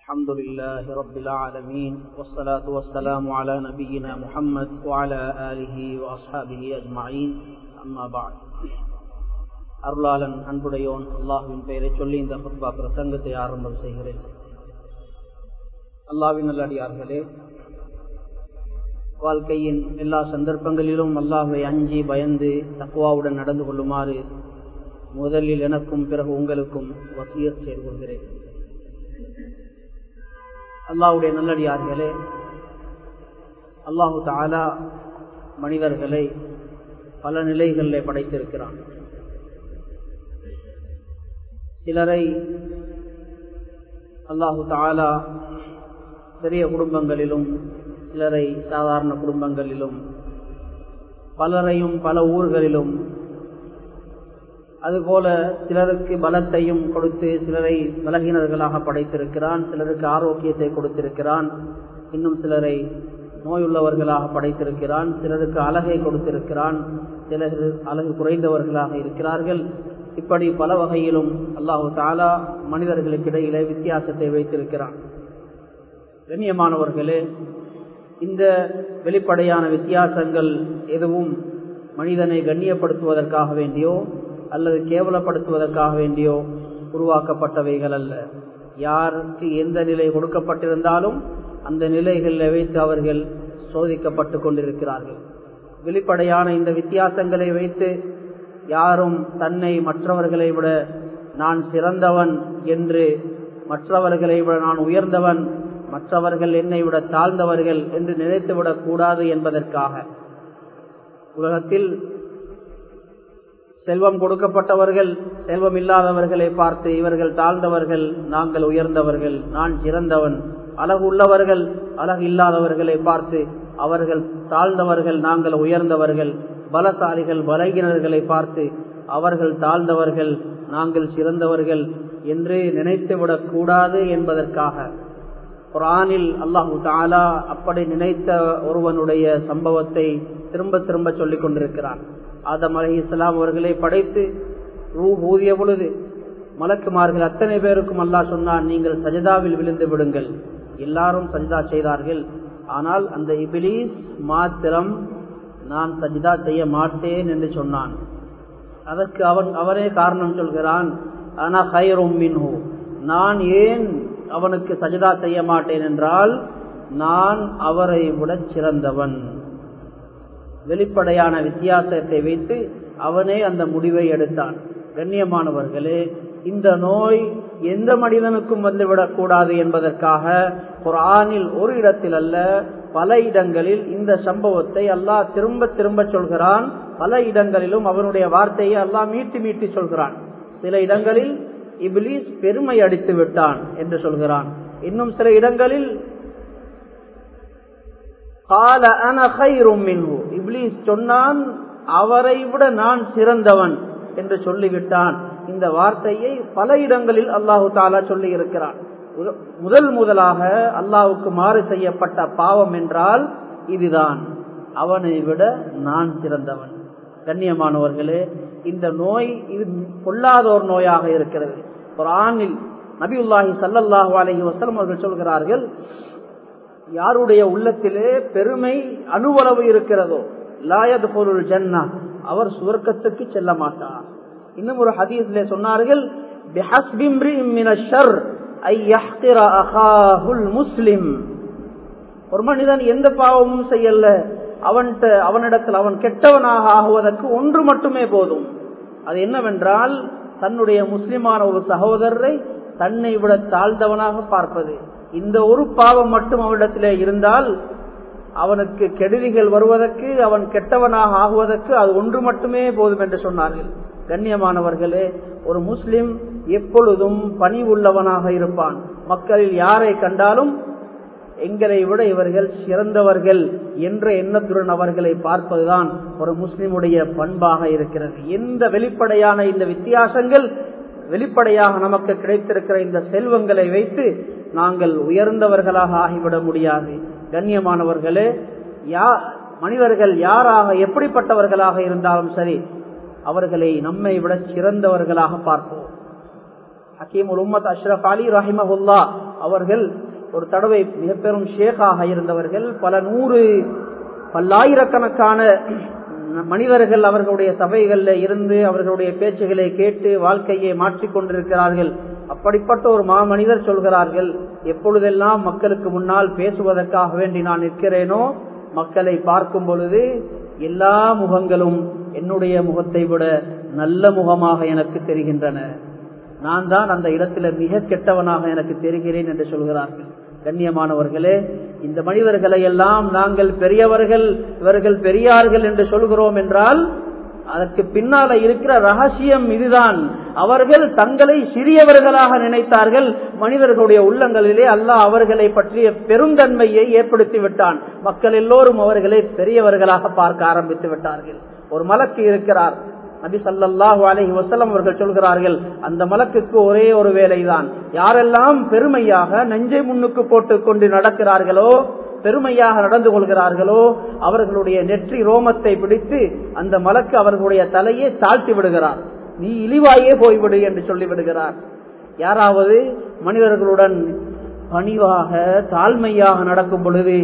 الحمد لله رب العالمين والصلاة والسلام على نبينا محمد وعلى آله وأصحابه أجمعين أما بعد அருளாளன் அன்புடையோன் அல்லாஹுவின் பெயரை சொல்லி இந்த ஹுத்பா பிரசங்கத்தை ஆரம்பம் செய்கிறேன் அல்லாவின் நல்லடியார்களே வாழ்க்கையின் எல்லா சந்தர்ப்பங்களிலும் அல்லாஹை அஞ்சி பயந்து தக்குவாவுடன் நடந்து கொள்ளுமாறு முதலில் எனக்கும் பிறகு உங்களுக்கும் வசியத் செய்து கொள்கிறேன் அல்லாவுடைய நல்லடியார்களே அல்லாஹு தாலா மனிதர்களை பல நிலைகளில் படைத்திருக்கிறான். சிலரை அல்லாஹு தாலா பெரிய குடும்பங்களிலும் சிலரை சாதாரண குடும்பங்களிலும் பலரையும் பல ஊர்களிலும் அதுபோல சிலருக்கு பலத்தையும் கொடுத்து சிலரை பலகீனர்களாக படைத்திருக்கிறான் சிலருக்கு ஆரோக்கியத்தை கொடுத்திருக்கிறான் இன்னும் சிலரை நோயுள்ளவர்களாக படைத்திருக்கிறான் சிலருக்கு அழகை கொடுத்திருக்கிறான் சிலர் அழகு குறைந்தவர்களாக இருக்கிறார்கள். இப்படி பல வகையிலும் அல்லாஹு தாலா மனிதர்களுக்கு இடையிலே வித்தியாசத்தை வைத்திருக்கிறான். கண்ணியமானவர்களே இந்த வெளிப்படையான வித்தியாசங்கள் எதுவும் மனிதனை கண்ணியப்படுத்துவதற்காக வேண்டியோ அல்லது கேவலப்படுத்துவதற்காக வேண்டியோ உருவாக்கப்பட்டவைகள் அல்ல. யாருக்கு எந்த நிலை கொடுக்கப்பட்டிருந்தாலும் அந்த நிலைகளில் வைத்து அவர்கள் சோதிக்கப்பட்டு கொண்டிருக்கிறார்கள். வெளிப்படையான இந்த வித்தியாசங்களை வைத்து யாரும் தன்னை மற்றவர்களை விட நான் சிறந்தவன் என்று மற்றவர்களை விட நான் உயர்ந்தவன் மற்றவர்கள் என்னை விட தாழ்ந்தவர்கள் என்று நினைத்துவிடக் கூடாது என்பதற்காக. உலகத்தில் செல்வம் கொடுக்கப்பட்டவர்கள் செல்வம் இல்லாதவர்களை பார்த்து இவர்கள் தாழ்ந்தவர்கள் நாங்கள் உயர்ந்தவர்கள் நான் சிறந்தவன். அழகு உள்ளவர்கள் அழகு இல்லாதவர்களை பார்த்து அவர்கள் தாழ்ந்தவர்கள் நாங்கள் உயர்ந்தவர்கள். பலசாலிகள் பலகினர்களை பார்த்து அவர்கள் தாழ்ந்தவர்கள் நாங்கள் சிறந்தவர்கள் என்று நினைத்துவிடக் கூடாது என்பதற்காக. குரானில் அல்லாஹு தாலா அப்படி நினைத்த ஒருவனுடைய சம்பவத்தை திரும்ப திரும்ப சொல்லிக் கொண்டிருக்கிறான். ஆதம் அலி இஸ்லாம் அவர்களை படைத்து ரூ ஊதிய பொழுது மலக்குமார்கள் அத்தனை பேருக்கும் அல்லாஹ் சொன்னான் நீங்கள் சஜிதாவில் விழுந்து விடுங்கள். எல்லாரும் சஜிதா செய்தார்கள். ஆனால் அந்த இபிலீஸ் மாத்திரம் நான் சஜிதா செய்ய மாட்டேன் என்று சொன்னான். அதற்கு அவன் அவனே காரணம் சொல்கிறான் ஆனா ஹைரும் மின்ஹூ. நான் ஏன் அவனுக்கு சஜிதா செய்ய மாட்டேன் என்றால் நான் அவரை விட சிறந்தவன். வெளிப்படையான வித்தியாசத்தை வைத்து அவனே அந்த முடிவை எடுத்தான். கண்ணியமானவர்களே இந்த நோய் எந்த மனிதனுக்கும் வந்துவிடக் கூடாது என்பதற்காக குரானில் ஒரு இடத்தில் அல்ல பல இடங்களில் இந்த சம்பவத்தை அல்லாஹ் திரும்ப திரும்ப சொல்கிறான். பல இடங்களிலும் அவனுடைய வார்த்தையை அல்லாஹ் மீட்டி மீட்டி சொல்கிறான். சில இடங்களில் இபிலிஸ் பெருமை அடித்து விட்டான் என்று சொல்கிறான். இன்னும் சில இடங்களில் கால இப்ளீஸ் சொன்னான் அவரை விட நான் சிறந்தவன் என்று சொல்லிவிட்டான். இந்த வார்த்தையை பல இடங்களில் அல்லாஹு தாலா சொல்லி இருக்கிறான் முதல் முதலாக அல்லாவுக்கு மாறு செய்யப்பட்ட பாவம் என்றால் இதுதான். அவனை விட நான் சிறந்தவன். கண்ணியமானவர்களே இந்த நோய் இது கொள்ளாத ஒரு நோயாக இருக்கிறது. குரானில் நபியுல்லாஹி சல்லல்லாஹு அலஹி வசலம் அவர்கள் சொல்கிறார்கள் யாருடைய உள்ளத்திலே பெருமை அணுவளவு இருக்கிறதோ லாயது பொருள் ஜன்னா அவர் சுவர்க்கத்துக்கு செல்ல மாட்டார். இன்னும் ஒரு ஹதீஸ்ல சொன்னார்கள் முஸ்லிம். ஒரு மனிதன் எந்த பாவமும் செய்யல அவன்கிட்ட அவனிடத்தில் அவன் கெட்டவனாக ஆகுவதற்கு ஒன்று மட்டுமே போதும். அது என்னவென்றால் தன்னுடைய முஸ்லிமான ஒரு சகோதரரை தன்னை விட தாழ்ந்தவனாக பார்ப்பது. இந்த ஒரு பாவம் மட்டும் அவனிடத்திலே இருந்தால் அவனுக்கு கெடுதிகள் வருவதற்கு அவன் கெட்டவனாக ஆகுவதற்கு அது ஒன்று மட்டுமே போதும் என்று சொன்னார்கள். கண்ணியமானவர்களே ஒரு முஸ்லிம் எப்பொழுதும் பணி உள்ளவனாக இருப்பான். மக்களில் யாரை கண்டாலும் எங்களை விட இவர்கள் சிறந்தவர்கள் என்ற எண்ணத்துடன் அவர்களை பார்ப்பதுதான் ஒரு முஸ்லிமுடைய பண்பாக இருக்கிறது. எந்த வெளிப்படையான இந்த வித்தியாசங்கள் வெளிப்படையாக நமக்கு கிடைத்திருக்கிற இந்த செல்வங்களை வைத்து நாங்கள் உயர்ந்தவர்களாக ஆகிவிட முடியாது. கண்ணியமானவர்களே யா மனிதர்கள் யாராக எப்படிப்பட்டவர்களாக இருந்தாலும் சரி அவர்களை நம்மை விட சிறந்தவர்களாக பார்ப்போம். ஹக்கீம் உம்மத் அஷ்ரஃப் அலி ரஹிமஹுல்லா அவர்கள் ஒரு தடவை மிக பெரும் ஷேகாக இருந்தவர்கள் பல நூறு பல்லாயிரக்கணக்கான மனிதர்கள் அவர்களுடைய சபைகளில் இருந்து அவர்களுடைய பேச்சுகளை கேட்டு வாழ்க்கையை மாற்றிக் கொண்டிருக்கிறார்கள். அப்படிப்பட்ட ஒரு மாமனிதர் சொல்கிறார்கள் எப்பொழுதெல்லாம் மக்களுக்கு முன்னால் பேசுவதற்காக வேண்டி நான் நிற்கிறேனோ மக்களை பார்க்கும் பொழுது எல்லா முகங்களும் என்னுடைய முகத்தை விட நல்ல முகமாக எனக்கு தெரிகின்றன. நான் தான் அந்த இடத்துல மிக கெட்டவனாக எனக்கு தெரிகிறேன் என்று சொல்கிறார்கள். கண்ணியமானவர்களே இந்த மனிதர்களை எல்லாம் நாங்கள் பெரியவர்கள் இவர்கள் பெரியார்கள் என்று சொல்கிறோம் என்றால் அதற்கு பின்னால இருக்கிற ரகசியம் இதுதான். அவர்கள் தங்களை சிறியவர்களாக நினைத்தார்கள். மனிதர்களுடைய உள்ளங்களிலே அல்லாஹ் அவர்களை பற்றிய பெருந்தன்மையை ஏற்படுத்தி விட்டான். மக்கள் எல்லோரும் அவர்களை பெரியவர்களாக பார்க்க ஆரம்பித்து விட்டார்கள். ஒரு மலக்கு இருக்கிறார். நபி சல்லாஹூ அலஹி வசலம் அவர்கள் சொல்கிறார்கள் அந்த மலக்குக்கு ஒரே ஒரு வேலைதான். யாரெல்லாம் பெருமையாக நெஞ்சை முன்னுக்கு போட்டு கொண்டு நடக்கிறார்களோ பெருமையாக நடந்து கொள்கிறார்களோ அவர்களுடைய நெற்றி ரோமத்தை பிடித்து அந்த மலக்கு அவர்களுடைய தலையை தாழ்த்தி விடுகிறார். நீ இழிவாயே போய்விடு என்று சொல்லிவிடுகிறார் யாராவது மனிதர்களுடன் பணிவாக தாழ்மையாக நடக்கும் பொழுது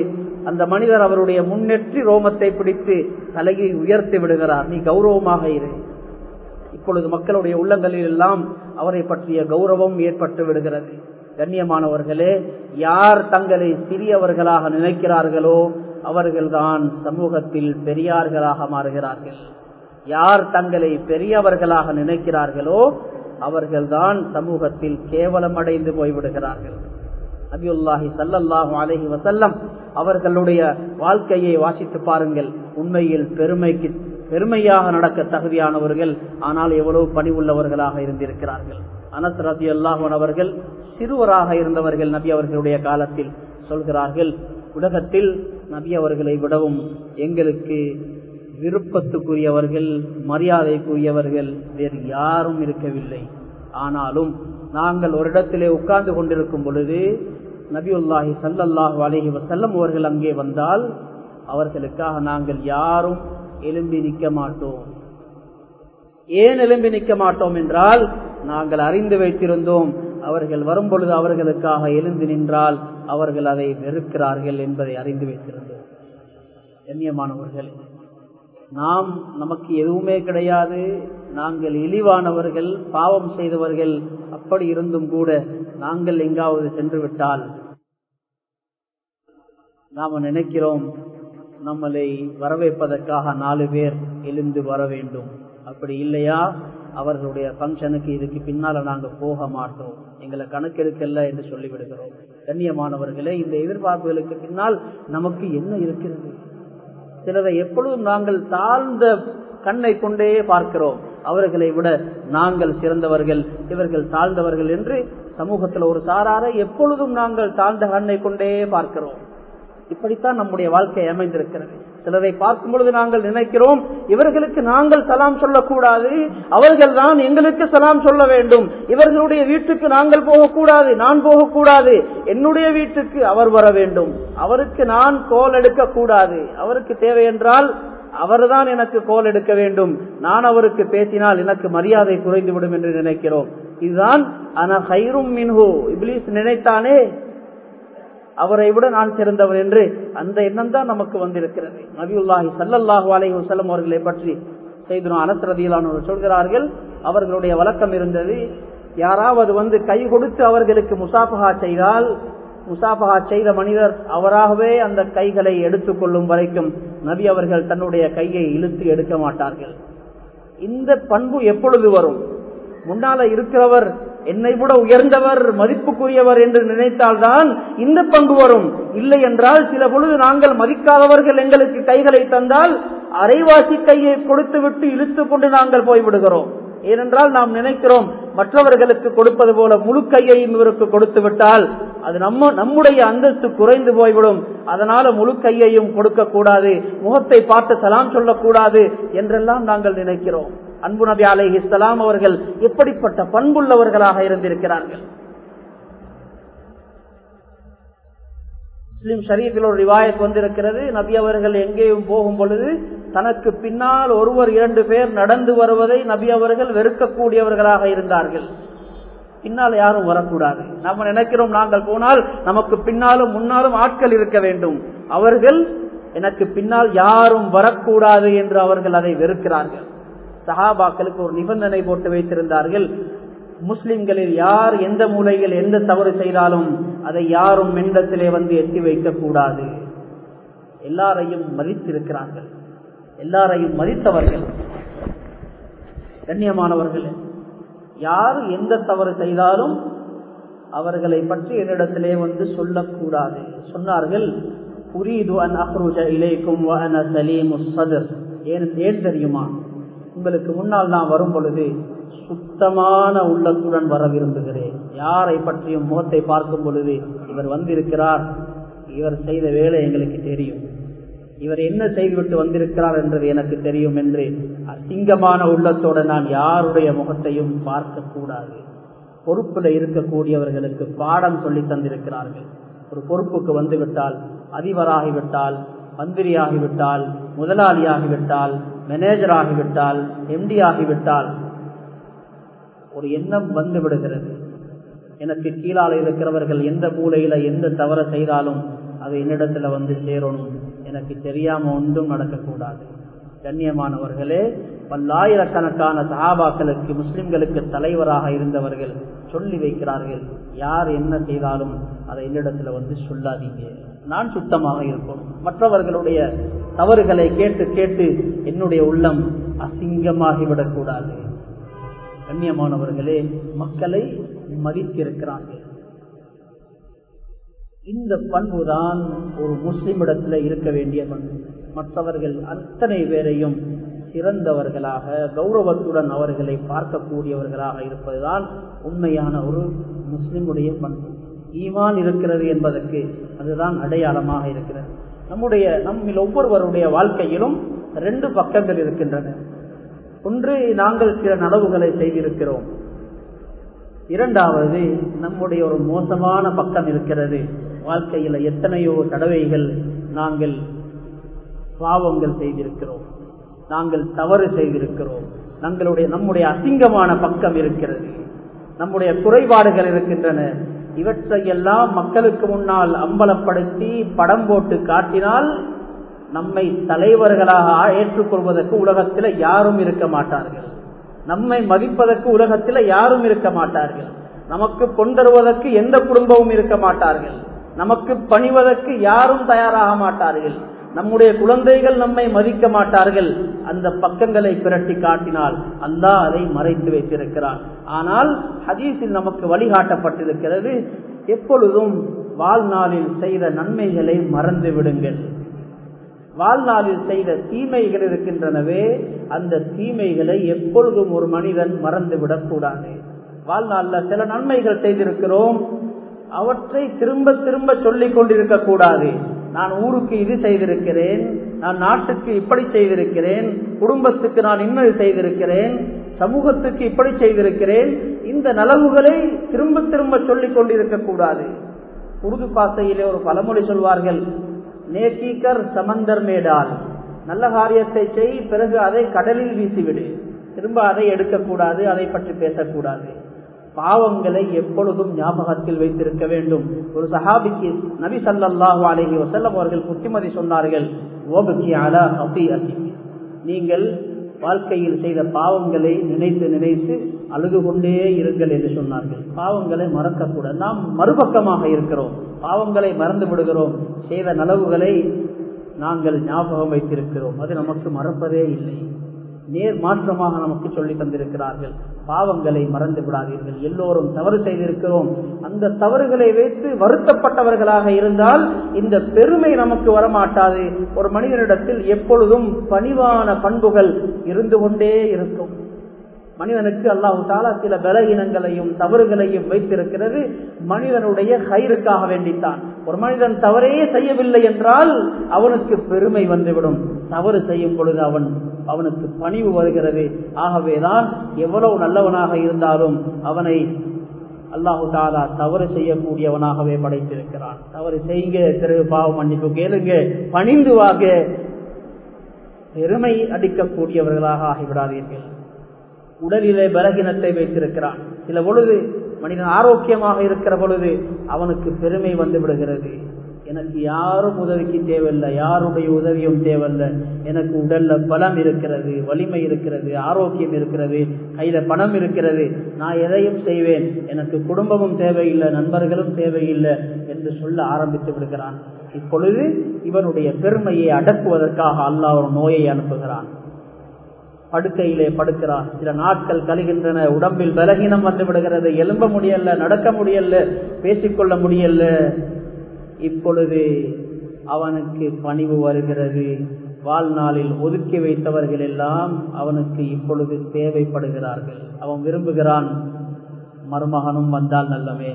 அந்த மனிதர் அவருடைய முன்னெற்றி ரோமத்தை பிடித்து தலையை உயர்த்தி விடுகிறார். நீ கௌரவமாக இரு. இப்பொழுது மக்களுடைய உள்ளங்களில் எல்லாம் அவரை பற்றிய கௌரவம் ஏற்பட்டு விடுகிறது. கண்ணியமானவர்களே யார் தங்களை சிறியவர்களாக நினைக்கிறார்களோ அவர்கள்தான் சமூகத்தில் பெரியார்களாக மாறுகிறார்கள். யார் தங்களை பெரியவர்களாக நினைக்கிறார்களோ அவர்கள்தான் சமூகத்தில் கேவலம் அடைந்து போய்விடுகிறார்கள். நபியுல்லாஹி சல்லல்லாஹு அலஹி வசல்லம் அவர்களுடைய வாழ்க்கையை வாசித்து பாருங்கள். உண்மையில் பெருமைக்கு பெருமையாக நடக்க தகுதியானவர்கள் ஆனால் எவ்வளவு பணி உள்ளவர்களாக இருந்திருக்கிறார்கள். அனஸ் ரதி அல்லாஹன் அவர்கள் சிறுவராக இருந்தவர்கள் நபி அவர்களுடைய காலத்தில் சொல்கிறார்கள் உலகத்தில் நபி அவர்களை விடவும் எங்களுக்கு விருப்பத்துக்குரியவர்கள் மரியாதைக்குரியவர்கள் வேறு யாரும் இருக்கவில்லை. ஆனாலும் நாங்கள் ஒரு இடத்திலே உட்கார்ந்து கொண்டிருக்கும் பொழுது நபியுல்லாஹி சல்லல்லாஹு அலஹி வசல்லம் அவர்கள் அங்கே வந்தால் அவர்களுக்காக நாங்கள் யாரும் எலும்பி நிற்க மாட்டோம். ஏன் எலும்பி நிற்க மாட்டோம் என்றால் நாங்கள் அறிந்து வைத்திருந்தோம் அவர்கள் வரும்பொழுது அவர்களுக்காக எழுந்து நின்றால் அவர்கள் அதை வெறுக்கிறார்கள் என்பதை அறிந்து வைத்திருந்தோம். கண்ணியமானவர்கள் நாம் நமக்கு எதுவுமே கிடையாது. நாங்கள் இழிவானவர்கள் பாவம் செய்தவர்கள் அப்படி இருந்தும் கூட நாங்கள் எங்காவது சென்று விட்டால் நாம நினைக்கிறோம் நம்மளை வரவேற்பதற்காக நாலு பேர் எழுந்து வர வேண்டும். அப்படி இல்லையா? அவர்களுடைய ஃபங்க்ஷனுக்கு இதுக்கு பின்னால நாங்க போக மாட்டோம். எங்களை கணக்கெடுக்கல என்று சொல்லிவிடுகிறோம். கண்ணியமானவர்களே இந்த எதிர்பார்ப்புகளுக்கு பின்னால் நமக்கு என்ன இருக்கிறது? சிலரை எப்பொழுதும் நாங்கள் தாழ்ந்த கண்ணை கொண்டே பார்க்கிறோம். அவர்களை விட நாங்கள் சிறந்தவர்கள் இவர்கள் தாழ்ந்தவர்கள் என்று சமூகத்தில் ஒரு சாராரை எப்பொழுதும் நாங்கள் தாழ்ந்த கண்ணை கொண்டே பார்க்கிறோம். இப்படித்தான் நம்முடைய வாழ்க்கை அமைந்திருக்கிறது. சிலரை பார்க்கும் பொழுது நாங்கள் நினைக்கிறோம் இவர்களுக்கு நாங்கள் சலாம் சொல்லக்கூடாது அவர்கள் தான் எங்களுக்கு சலாம் சொல்ல வேண்டும். இவர்களுடைய வீட்டுக்கு நாங்கள் போகக்கூடாது நான் போகக்கூடாது. என்னுடைய வீட்டுக்கு அவர் வர வேண்டும். அவருக்கு நான் கோல் எடுக்க கூடாது அவருக்கு தேவை என்றால் அவர்தான் எனக்கு கோல் எடுக்க வேண்டும். நான் அவருக்கு பேசினால் எனக்கு மரியாதை குறைந்துவிடும் என்று நினைக்கிறோம். இதுதான் ஆனா ஹைரும் மின்ஹு. இப்லீஸ் நினைத்தானே அவரை விட நான் சிறந்தவர் என்று அந்த எண்ணம் தான் நமக்கு வந்திருக்கிறது. நபியுல்லாஹி சல்லல்லாஹு அலை வசல்லம் அவர்களை பற்றி செய்து அனசரதியிலானவர் சொல்கிறார்கள் அவர்களுடைய வழக்கம் இருந்தது யாராவது வந்து கை கொடுத்து அவர்களுக்கு முசாபகா செய்தால் முசாபகா செய்த மனிதர் அவராகவே அந்த கைகளை எடுத்துக்கொள்ளும் வரைக்கும் நபி அவர்கள் தன்னுடைய கையை இழுத்து எடுக்க மாட்டார்கள். இந்த பண்பு எப்பொழுது வரும்? முன்னால இருக்கிறவர் என்னை விட உயர்ந்தவர் மதிப்புக்குரியவர் என்று நினைத்தால்தான் இந்த பங்கு வரும். இல்லை என்றால் சில பொழுது நாங்கள் மதிக்காதவர்கள் எங்களுக்கு கைகளை தந்தால் அரைவாசி கையை கொடுத்து விட்டு இழுத்து கொண்டு நாங்கள் போய்விடுகிறோம். ஏனென்றால் நாம் நினைக்கிறோம் மற்றவர்களுக்கு கொடுப்பது போல முழு கையையும் இவருக்கு கொடுத்து விட்டால் அது நம்ம நம்முடைய அந்தஸ்து குறைந்து போய்விடும். அதனால முழு கையையும் கொடுக்க கூடாது முகத்தை பார்த்து சலாம் சொல்லக்கூடாது என்றெல்லாம் நாங்கள் நினைக்கிறோம். அன்பு நபி அலை இஸ்லாம் அவர்கள் எப்படிப்பட்ட பண்புள்ளவர்களாக இருந்திருக்கிறார்கள்? முஸ்லிம் ஷரீஃபில் ஒரு ரிவாயத் வந்திருக்கிறது. நபி அவர்கள் எங்கேயும் போகும் பொழுது தனக்கு பின்னால் ஒருவர் இரண்டு பேர் நடந்து வருவதை நபி அவர்கள் வெறுக்கக்கூடியவர்களாக இருந்தார்கள். பின்னால் யாரும் வரக்கூடாது. நம்ம நினைக்கிறோம் நாங்கள் போனால் நமக்கு பின்னாலும் முன்னாலும் ஆட்கள் இருக்க வேண்டும். அவர்கள் எனக்கு பின்னால் யாரும் வரக்கூடாது என்று அவர்கள் அதை வெறுக்கிறார்கள். சஹாபாக்களுக்கு ஒரு நிபந்தனை போட்டு வைத்திருந்தார்கள். முஸ்லிம்களில் யார் எந்த மூலையில் எந்த தவறு செய்தாலும் அதை யாரும் மெண்டத்திலே வந்து எட்டி வைக்க கூடாது எல்லாரையும் மதித்திருக்கிறார்கள். எல்லாரையும் மதித்தவர்கள். கண்ணியமானவர்கள். யார் எந்த தவறு செய்தாலும் அவர்களை பற்றி என்னிடத்திலே வந்து சொல்லக்கூடாது. சொன்னார்கள் புரிது அன் அஹ்ருஜ இலைக்கும் சதர். ஏன் ஏன் தெரியுமா? உங்களுக்கு முன்னால் நான் வரும் பொழுது சுத்தமான உள்ளத்துடன் வர விரும்புகிறேன். யாரை பற்றியும் முகத்தை பார்க்கும் பொழுது இவர் வந்திருக்கிறார். இவர் செய்த வேலை எங்களுக்கு தெரியும். இவர் என்ன செய்துவிட்டு வந்திருக்கிறார் என்றது எனக்கு தெரியும் என்று அசிங்கமான உள்ளத்தோடு நான் யாருடைய முகத்தையும் பார்க்கக்கூடாது. பொறுப்பில் இருக்கக்கூடியவர்களுக்கு பாடம் சொல்லி தந்திருக்கிறார்கள். ஒரு பொறுப்புக்கு வந்துவிட்டால் அதிபராகிவிட்டால் மந்திரியாகிவிட்டால் முதலாளியாகிவிட்டால் மேனேஜர் ஆகிவிட்டால் எம்டி ஆகிவிட்டால் ஒரு எண்ணம் வந்து விடுகிறது. எனக்கு கீழால இருக்கிறவர்கள் எந்த மூலையில எந்த தவற செய்தாலும் அது என்னிடத்துல வந்து சேரணும். எனக்கு தெரியாம ஒன்றும் நடக்கக்கூடாது. கண்ணியமானவர்களே பல்லாயிரக்கணக்கான சகாபாக்களுக்கு முஸ்லிம்களுக்கு தலைவராக இருந்தவர்கள் சொல்லி வைக்கிறார்கள். யார் என்ன செய்தாலும் அதை என்னிடத்துல வந்து சொல்லாதீங்க. நான் சுத்தமாக இருக்கணும். மற்றவர்களுடைய தவறுகளை கேட்டு கேட்டு என்னுடைய உள்ளம் அசிங்கமாகிவிடக்கூடாது. கண்ணியமானவர்களே மக்களை மதித்திருக்கிறார்கள். இந்த பண்புதான் ஒரு முஸ்லிமிடத்தில் இருக்க வேண்டிய பண்பு. மற்றவர்கள் அத்தனை பேரையும் சிறந்தவர்களாக கௌரவத்துடன் அவர்களை பார்க்கக்கூடியவர்களாக இருப்பதுதான் உண்மையான ஒரு முஸ்லிமுடைய பண்பு. ஈமான் இருக்கிறது என்பதற்கு அதுதான் அடையாளமாக இருக்கிறது. நம்முடைய நம்மில் ஒவ்வொருவருடைய வாழ்க்கையிலும் ரெண்டு பக்கங்கள் இருக்கின்றன. ஒன்று நாங்கள் சில நடவுகளை செய்திருக்கிறோம். இரண்டாவது நம்முடைய ஒரு மோசமான பக்கம் இருக்கிறது. வாழ்க்கையில் எத்தனையோ தடவைகள் நாங்கள் பாவங்கள் செய்திருக்கிறோம். நாங்கள் தவறு செய்திருக்கிறோம். நம்மளுடைய நம்முடைய அசிங்கமான பக்கம் இருக்கிறது. நம்முடைய குறைபாடுகள் இருக்கின்றன. இவற்றையெல்லாம் மக்களுக்கு முன்னால் அம்பலப்படுத்தி படம் போட்டு காட்டினால் நம்மை தலைவர்களாக ஏற்றுக்கொள்வதற்கு உலகத்தில் யாரும் இருக்க மாட்டார்கள். நம்மை மதிப்பதற்கு உலகத்தில் யாரும் இருக்க மாட்டார்கள். நமக்கு கொண்டருவதற்கு எந்த குடும்பமும் இருக்க மாட்டார்கள். நமக்கு பணிவதற்கு யாரும் தயாராக மாட்டார்கள். நம்முடைய குழந்தைகள் நம்மை மதிக்க மாட்டார்கள். அந்த பக்கங்களை பிரட்டி காட்டினால் அந்த அதை மறைத்து வைத்திருக்கிறான். ஆனால் ஹதீஸில் நமக்கு வழிகாட்டப்பட்டிருக்கிறது எப்பொழுதும் வாழ்நாளில் செய்த நன்மைகளை மறந்து விடுங்கள். வாழ்நாளில் செய்த தீமைகள் இருக்கின்றனவே அந்த தீமைகளை எப்பொழுதும் ஒரு மனிதன் மறந்து விடக்கூடாது. வாழ்நாளில் சில நன்மைகள் செய்திருக்கிறோம் அவற்றை திரும்ப திரும்ப சொல்லிக் கொண்டிருக்க கூடாது. நான் ஊருக்கு இது செய்திருக்கிறேன் நான் நாட்டுக்கு இப்படி செய்திருக்கிறேன் குடும்பத்துக்கு நான் இன்னது செய்திருக்கிறேன் சமூகத்துக்கு இப்படி செய்திருக்கிறேன் இந்த நலவுகளை திரும்ப திரும்ப சொல்லிக் கொண்டிருக்க கூடாது. உருது பாசையிலே ஒரு பழமொழி சொல்வார்கள் நேக்கீக்கர் சமந்தர் மேடால். நல்ல காரியத்தை செய் பிறகு அதை கடலில் வீசிவிடு. திரும்ப அதை எடுக்கக்கூடாது அதை பற்றி பேசக்கூடாது பாவங்களை எப்பொழுதும் ஞாபகத்தில் வைத்திருக்க வேண்டும். ஒரு சஹாபிக்கு நபி சல்லாஹு அலஹி வசல்லம் அவர்கள் புத்திமதி சொன்னார்கள் நீங்கள் வாழ்க்கையில் செய்த பாவங்களை நினைத்து நினைத்து அழுது கொண்டே இருங்கள் என்று சொன்னார்கள். பாவங்களை மறக்கக்கூடாது நாம் மறுபக்கமாக இருக்கிறோம். பாவங்களை மறந்து விடுகிறோம். செய்த நலவுகளை நாங்கள் ஞாபகம் வைத்திருக்கிறோம். அது நமக்கு மறப்பதே இல்லை. நேர் மாற்றமாக நமக்கு சொல்லி தந்திருக்கிறார்கள். பாவங்களை மறந்து விடாதீர்கள். எல்லோரும் தவறு செய்திருக்கிறோம். அந்த தவறுகளை வைத்து வருத்தப்பட்டவர்களாக இருந்தால் இந்த பெருமை நமக்கு வரமாட்டாது. ஒரு மனிதனிடத்தில் எப்பொழுதும் பணிவான பண்புகள் இருந்து கொண்டே இருக்கும். மனிதனுக்கு அல்லாஹு தாலா சில பலகீனங்களையும் தவறுகளையும் வைத்திருக்கிறது. மனிதனுடைய கயிறுக்காக வேண்டித்தான். ஒரு மனிதன் தவறே செய்யவில்லை என்றால் அவனுக்கு பெருமை வந்துவிடும். தவறு செய்யும் பொழுது அவன் அவனுக்கு பணிவு வருகிறது. ஆகவேதான் எவ்வளவு நல்லவனாக இருந்தாலும் அவனை அல்லாஹு தாலா தவறு செய்யக்கூடியவனாகவே படைத்திருக்கிறான். தவறு செய்யுங்க பிறகு பாவம் மன்னிப்பு கேளுங்க பணிந்து வாங்க. பெருமை அடிக்கக்கூடியவர்களாக ஆகிவிடாதீர்கள். உடலிலே பலகீனத்தை வைத்திருக்கிறான். சில பொழுது மனிதன் ஆரோக்கியமாக இருக்கிற பொழுது அவனுக்கு பெருமை வந்து விடுகிறது. எனக்கு யாரும் உதவிக்கு தேவையில்லை யாருடைய உதவியும் தேவையில்லை. எனக்கு உடல்ல பலம் இருக்கிறது வலிமை இருக்கிறது ஆரோக்கியம் இருக்கிறது கையில பணம் இருக்கிறது. நான் எதையும் செய்வேன். எனக்கு குடும்பமும் தேவையில்லை நண்பர்களும் தேவையில்லை என்று சொல்ல ஆரம்பித்து விடுகிறான். இப்பொழுது இவனுடைய பெருமையை அடக்குவதற்காக அல்லாஹ் ஒரு நோயை அனுப்புகிறான். படுக்கையிலே படுக்கிறான். சில நாட்கள் கழிகின்றன. உடம்பில் பலகீனம் வந்து விடுகிறது. எலும்ப முடியல நடக்க முடியல பேசிக்கொள்ள முடியல. இப்பொழுது அவனுக்கு பணிவு வருகிறது. வாழ்நாளில் ஒதுக்கி வைத்தவர்கள் எல்லாம் அவனுக்கு இப்பொழுது தேவைப்படுகிறார்கள். அவன் விரும்புகிறான் மருமகனும் வந்தால் நல்லவே.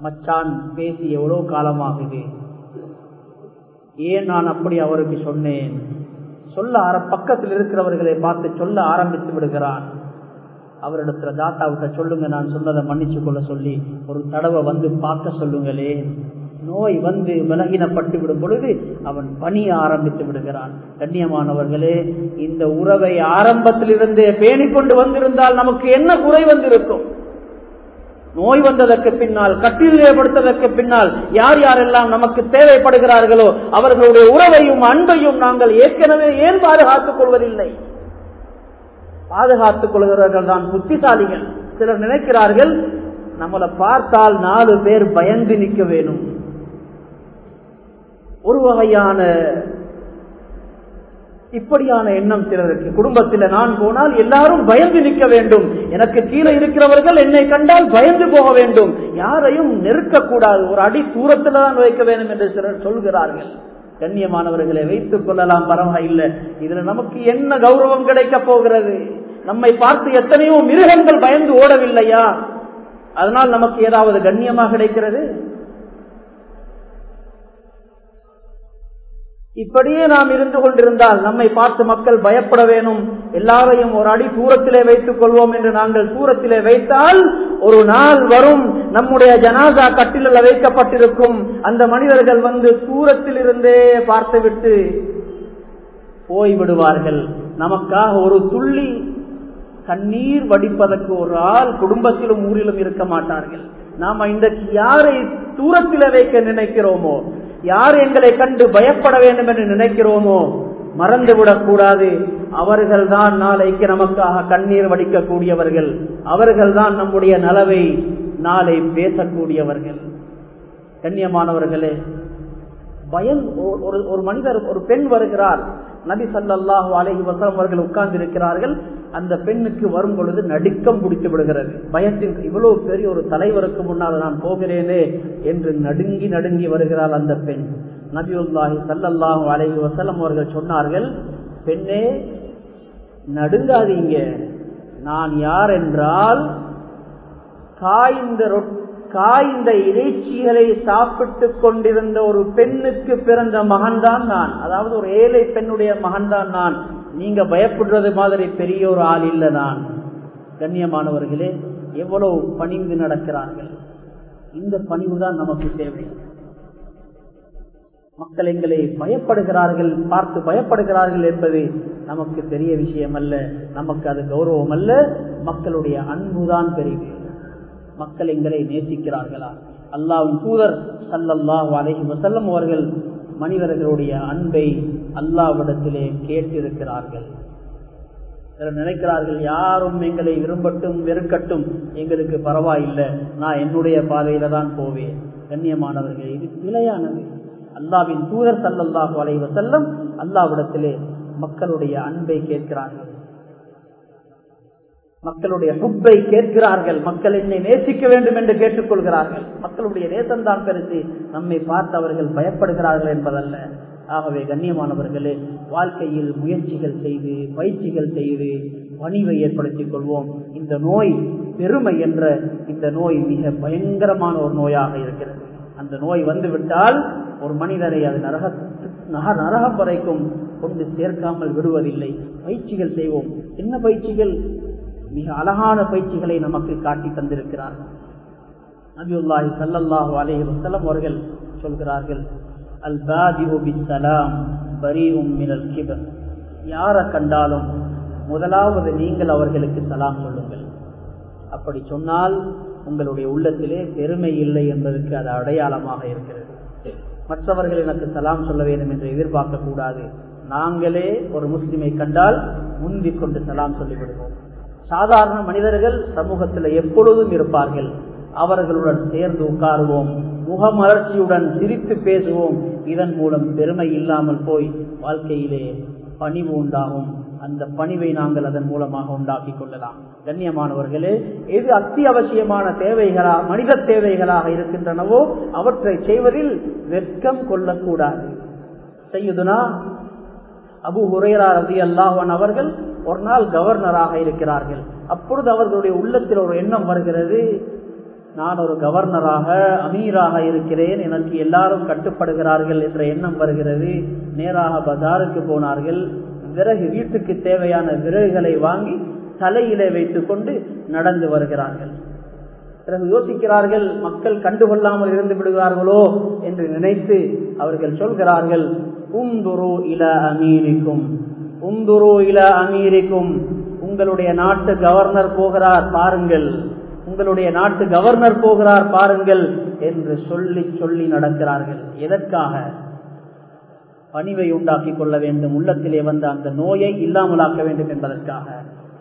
மச்சான் பேசி எவ்வளோ காலமாகுது? ஏன் நான் அப்படி அவருக்கு சொன்னேன்? சொல்ல ஆர பக்கத்தில் இருக்கிறவர்களை பார்த்து சொல்ல ஆரம்பித்து விடுகிறான். அவரிடத்துல தாத்தாவிட்ட சொல்லுங்க நான் சொன்னதை மன்னிச்சு கொள்ள சொல்லி ஒரு தடவை வந்து பார்க்க சொல்லுங்களேன். நோய் வந்து விலகினப்பட்டு விடும் பொழுது அவன் பணிய ஆரம்பித்து விடுகிறான். கண்ணியமானவர்களே இந்த உறவை ஆரம்பத்திலிருந்தே பேணி கொண்டு வந்திருந்தால் நமக்கு என்ன குறை வந்திருக்கும்? நோய் வந்ததற்கு பின்னால் கட்டிலேபடுத்ததற்கு பின்னால் யார் யாரெல்லாம் நமக்கு தேவைப்படுகிறார்களோ அவர்களுடைய உறவையும் அன்பையும் நாங்கள் ஏற்கனவே ஏன் பாதுகாத்துக் கொள்வதில்லை? பாதுகாத்துக் கொள்கிறவர்கள் தான் புத்திசாலிகள். சிலர் நினைக்கிறார்கள் நம்மளை பார்த்தால் நாலு பேர் பயந்து நிற்க வேணும். ஒரு வகையான இப்படியான எண்ணம் சிலருக்கு. குடும்பத்தில் நான் போனால் எல்லாரும் பயந்து நிற்க வேண்டும். எனக்கு கீழே இருக்கிறவர்கள் என்னை கண்டால் பயந்து போக வேண்டும். யாரையும் நெருக்கக்கூடாது. ஒரு அடி தூரத்தில் தான் வைக்க வேண்டும் என்று சிலர் சொல்கிறார்கள். கண்ணியமானவர்களை வைத்துக் கொள்ளலாம். பரவாயில்லை. இதுல நமக்கு என்ன கௌரவம் கிடைக்க போகிறது? நம்மை பார்த்து எத்தனையோ மிருகங்கள் பயந்து ஓடவில்லையா? அதனால் நமக்கு ஏதாவது கண்ணியமாக கிடைக்கிறது? இப்படியே நாம் இருந்து கொண்டிருந்தால் நம்மை பார்த்து மக்கள் பயப்பட வேணும். எல்லாரையும் ஒரு அடி தூரத்திலே வைத்துக் கொள்வோம் என்று நாங்கள் தூரத்திலே வைத்தால் ஒரு நாள் வரும். நம்முடைய ஜனாதா கட்டிலில் வைக்கப்பட்டிருக்கும். அந்த மனிதர்கள் வந்து தூரத்தில் இருந்தே பார்த்துவிட்டு போய்விடுவார்கள். நமக்காக ஒரு துள்ளி கண்ணீர் வடிப்பதற்கு ஒரு ஆள் குடும்பத்திலும் ஊரிலும் இருக்க மாட்டார்கள். நாம இன்றைக்கு யாரை தூரத்தில் வைக்க நினைக்கிறோமோ யார் எங்களை கண்டு பயப்பட வேண்டும் என்று நினைக்கிறோமோ மறந்துவிடக் கூடாது. அவர்கள் தான் நாளைக்கு நமக்காக கண்ணீர் வடிக்கக்கூடியவர்கள். அவர்கள் தான் நம்முடைய நலவை நாளை பேசக்கூடியவர்கள். கண்ணியமானவர்களே பயம் ஒரு ஒரு மனிதர் ஒரு பெண் வருகிறார். நபி சல்லாஹு அலஹி வசலம் அவர்கள் உட்கார்ந்து இருக்கிறார்கள் அந்த பெண்ணுக்கு வரும் பொழுது நடுக்கம் பிடித்து விடுகிறது. பயத்தின் இவ்வளவு பெரிய ஒரு தலைவருக்கு முன்னால் நான் போகிறேனே என்று நடுங்கி நடுங்கி வருகிறாள் அந்த பெண். நபியுல்லாஹி சல்லாஹு அலஹி வசலம் அவர்கள் சொன்னார்கள் பெண்ணே நடுங்காதீங்க. நான் யார் என்றால் காய்ந்த காய்ந்த இறைச்சிகளை சாப்பிட்டு கொண்டிருந்த ஒரு பெண்ணுக்கு பிறந்த மகன்தான் நான். அதாவது ஒரு ஏழை பெண்ணுடைய மகன்தான் நான். நீங்க பயப்படுறது மாதிரி பெரிய ஒரு ஆள் இல்லை நான். கண்ணியமானவர்களே எவ்வளவு பணிந்து நடக்கிறார்கள். இந்த பணிவு தான் நமக்கு தேவை. மக்கள் எங்களை பயப்படுகிறார்கள் பார்த்து பயப்படுகிறார்கள் என்பது நமக்கு பெரிய விஷயம் அல்ல நமக்கு அது கௌரவம் அல்ல மக்களுடைய அன்புதான் பெரியது. மக்கள் எங்களை நேசிக்கிறார்களா? அல்லாவின் தூதர் சல்லல்லாஹ் அலஹி வசல்லம் அவர்கள் மனிதர்களுடைய அன்பை அல்லாவிடத்திலே கேட்டிருக்கிறார்கள். நினைக்கிறார்கள் யாரும் எங்களை விரும்பட்டும் வெறுக்கட்டும். எங்களுக்கு பரவாயில்லை. நான் என்னுடைய பாதையில தான் போவேன். கண்ணியமானவர்கள் இது நிலையானது. அல்லாவின் தூதர் சல்லல்லாஹு அலைஹி வசல்லம் அல்லாவிடத்திலே மக்களுடைய அன்பை கேட்கிறார்கள். மக்களுடைய ஹுப்பை கேட்கிறார்கள். மக்கள் என்னை நேசிக்க வேண்டும் என்று கேட்டுக்கொள்கிறார்கள். மக்களுடைய நேசம்தான் பெருசு. நம்மை பார்த்து அவர்கள் பயப்படுகிறார்கள் என்பதல்ல. ஆகவே கண்ணியமானவர்களே வாழ்க்கையில் முயற்சிகள் செய்து பயிற்சிகள் செய்து பணிவை ஏற்படுத்திக் கொள்வோம். இந்த நோய் பெருமை என்ற இந்த நோய் மிக பயங்கரமான ஒரு நோயாக இருக்கிறது. அந்த நோய் வந்துவிட்டால் ஒரு மனிதரை அது நரக நரகம் வரைக்கும் கொண்டு சேர்க்காமல் விடுவதில்லை. பயிற்சிகள் செய்வோம். என்ன பயிற்சிகள்? மிக அழகான பயிற்சிகளை நமக்கு காட்டி தந்திருக்கிறார். நபியுல்லாஹி சல்லல்லாஹு அலைஹி வஸல்லம் அவர்கள் சொல்கிறார்கள் அல் பாதிஉ பிஸ்ஸலாம் மினல் கிபர். யாரை கண்டாலும் முதலாவது நீங்கள் அவர்களுக்கு சலாம் சொல்லுங்கள். அப்படி சொன்னால் உங்களுடைய உள்ளத்திலே பெருமை இல்லை என்பதற்கு அது அடையாளமாக இருக்கிறது. மற்றவர்கள் எனக்கு சலாம் சொல்ல வேண்டும் என்று எதிர்பார்க்க கூடாது. நாங்களே ஒரு முஸ்லிமை கண்டால் முந்திக் கொண்டு சலாம் சொல்லிவிடுவோம். சாதாரண மனிதர்கள் சமூகத்தில் எப்பொழுதும் இருப்பார்கள். அவர்களுடன் சேர்ந்து உட்காருவோம். முகமலர்ச்சியுடன் சிரித்து பேசுவோம். இதன் மூலம் பெருமை இல்லாமல் போய் வாழ்க்கையிலே பணிவு உண்டாகும். அந்த பணிவை நாங்கள் அதன் மூலமாக உண்டாக்கி கொள்ளலாம். கண்ணியமானவர்களே எது அத்தியாவசியமான தேவைகளா மனித தேவைகளாக இருக்கின்றனவோ அவற்றை செய்வதில் வெட்கம் கொள்ளக்கூடாது. செய்யுதுனா அபு ஹுரேரா ரதி அல்லாஹன் அவர்கள் ஒரு நாள் கவர்னராக இருக்கிறார்கள். அப்பொழுது அவர்களுடைய உள்ளத்தில் ஒரு எண்ணம் வருகிறது. நான் ஒரு கவர்னராக அமீராக இருக்கிறேன் எனக்கு எல்லாரும் கட்டுப்படுகிறார்கள் என்ற எண்ணம் வருகிறது. நேராக பஜாருக்கு போனார்கள். விறகு வீட்டுக்கு தேவையான விறகுகளை வாங்கி தலையிலே வைத்துக் கொண்டு நடந்து வருகிறார்கள். பிறகு யோசிக்கிறார்கள் மக்கள் கண்டுகொள்ளாமல் இருந்து விடுவார்களோ என்று நினைத்து அவர்கள் சொல்கிறார்கள் உந்துரு இல அமீரிக்கும். உந்துரு இல அமீரிக்கும். உங்களுடைய நாட்டு கவர்னர் போகிறார் பாருங்கள். உங்களுடைய நாட்டு கவர்னர் போகிறார் பாருங்கள் என்று சொல்லி சொல்லி நடக்கிறார்கள். எதற்காக? பணிவை உண்டாக்கி கொள்ள வேண்டும். உள்ளத்திலே வந்த அந்த நோயை இல்லாமலாக்க வேண்டும் என்பதற்காக.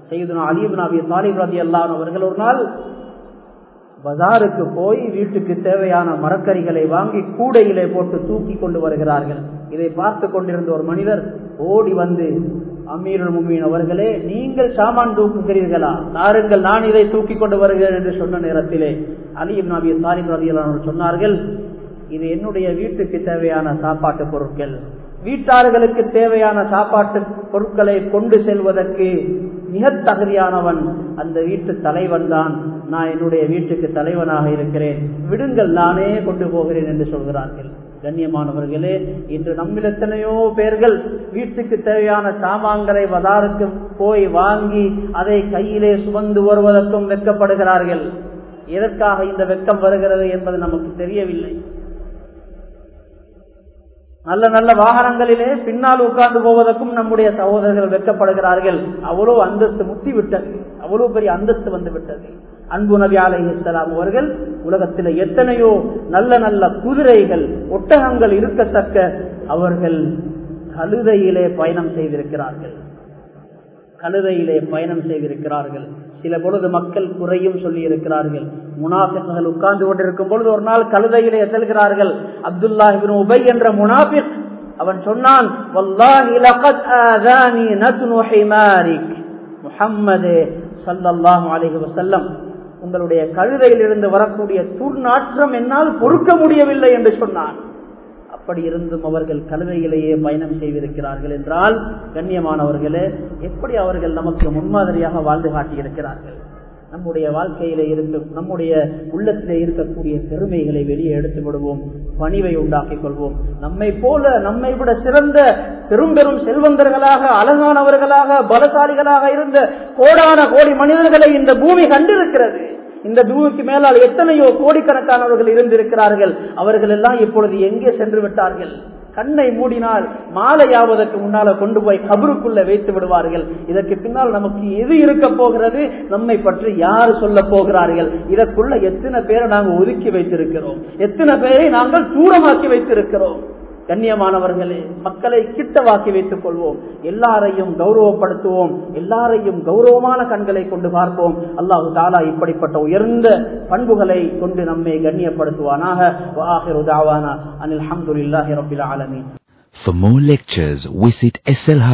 செய்து அலிபு நபி சாலிப் ரதி அல்லான் அவர்கள் ஒரு நாள் பஜாருக்கு போய் வீட்டுக்கு தேவையான மரக்கறிகளை வாங்கி கூடையிலே போட்டு தூக்கி கொண்டு வருகிறார்கள். இதை பார்த்து கொண்டிருந்த ஒரு மனிதர் ஓடி வந்து அமீருல் முமீன் அவர்களே நீங்கள் சாமான் தூக்குகிறீர்களா? நாருங்கள் நான் இதை தூக்கி கொண்டு வருகிறேன் என்று சொன்ன நேரத்திலே அலியும் நபி தாலிப் ரதி சொன்னார்கள் இது என்னுடைய வீட்டுக்கு தேவையான சாப்பாட்டு பொருட்கள். வீட்டார்களுக்கு தேவையான சாப்பாட்டு பொருட்களை கொண்டு செல்வதற்கு மிக தகுதியானவன் அந்த வீட்டு தலைவன் தான். நான் என்னுடைய வீட்டுக்கு தலைவனாக இருக்கிறேன். விடுங்கள் நானே கொண்டு போகிறேன் என்று சொல்கிறார்கள். கண்ணியமானவர்களே இன்று நம்மில் எத்தனையோ பேர்கள் வீட்டுக்கு தேவையான சாமான்களை வதாருக்கு போய் வாங்கி அதை கையிலே சுமந்து வருவதற்கும் வெட்கப்படுகிறார்கள். எதற்காக இந்த வெட்கம் வருகிறது என்பது நமக்கு தெரியவில்லை. நல்ல நல்ல வாகனங்களிலே பின்னால் உட்கார்ந்து போவதற்கும் நம்முடைய சகோதரர்கள் வெட்கப்படுகிறார்கள். அவ்வளவு அந்தஸ்து முத்தி விட்டது. அவ்வளவு பெரிய அந்தஸ்து வந்து விட்டது. அன்பு நபி அலைஹிஸ்லாம் அவர்கள் உலகத்தில் எத்தனையோ நல்ல நல்ல குதிரைகள் ஒட்டகங்கள் இருக்கத்தக்க அவர்கள் கழுதையிலே பயணம் செய்திருக்கிறார்கள். கழுதையிலே பயணம் செய்திருக்கிறார்கள். சில பொழுது மக்கள் குறையும் சொல்லி இருக்கிறார்கள் முனாபிக்குகள் உட்கார்ந்து கொண்டிருக்கும் பொழுது ஒரு நாள் கழுதையிலே செல்கிறார்கள். அப்துல்லாஹிபின் உபை என்ற முனாபிக் அவன் சொன்னான் முஹம்மதே சல்லல்லாஹு அலைஹி வஸல்லம் உங்களுடைய கழுதையிலிருந்து வரக்கூடிய துர்நாற்றம் என்னால் பொறுக்க முடியவில்லை என்று சொன்னான். அப்படி இருந்தும் அவர்கள் கழுதையிலேயே பயணம் செய்திருக்கிறார்கள் என்றால் கண்ணியமானவர்களே எப்படி அவர்கள் நமக்கு முன்மாதிரியாக வாழ்ந்து காட்டியிருக்கிறார்கள்? நம்முடைய வாழ்க்கையில இருக்க நம்முடைய உள்ளத்திலே இருக்கக்கூடிய பெருமைகளை வெளியே எடுத்து விடுவோம் பணிவை உண்டாக்கிக் கொள்வோம். நம்மை போல நம்மை விட சிறந்த பெரும்பெரும் செல்வந்தர்களாக அழகானவர்களாக பலசாலிகளாக இருந்த கோடான கோடி மனிதர்களை இந்த பூமி கண்டிருக்கிறது. இந்த பூமிக்கு மேலால் எத்தனையோ கோடிக்கணக்கானவர்கள் இருந்திருக்கிறார்கள். அவர்கள் எல்லாம் இப்பொழுது எங்கே சென்று விட்டார்கள்? கண்ணை மூடினால் மாலையாவதற்கு முன்னால கொண்டு போய் கபருக்குள்ள வைத்து விடுவார்கள். இதற்கு பின்னால் நமக்கு எது இருக்க போகிறது? நம்மை பற்றி யார் சொல்ல போகிறார்கள்? இதற்குள்ள எத்தனை பேரை நாங்கள் ஒதுக்கி வைத்திருக்கிறோம்? எத்தனை பேரை நாங்கள் தூரமாக்கி வைத்திருக்கிறோம்? கண்ணியமானவர்களே மக்களை கிட்டவாக்கி வைத்துக் கொள்வோம். எல்லாரையும் கௌரவப்படுத்துவோம். எல்லாரையும் கௌரவமான கண்களை கொண்டு பார்ப்போம். அல்லாஹு தாலா இப்படிப்பட்ட உயர்ந்த பண்புகளை கொண்டு நம்மை கண்ணியப்படுத்துவானாக. அனில் அஹமதுல்லாஹி ரபில் ஆலமீன். For more lectures, visit SLH.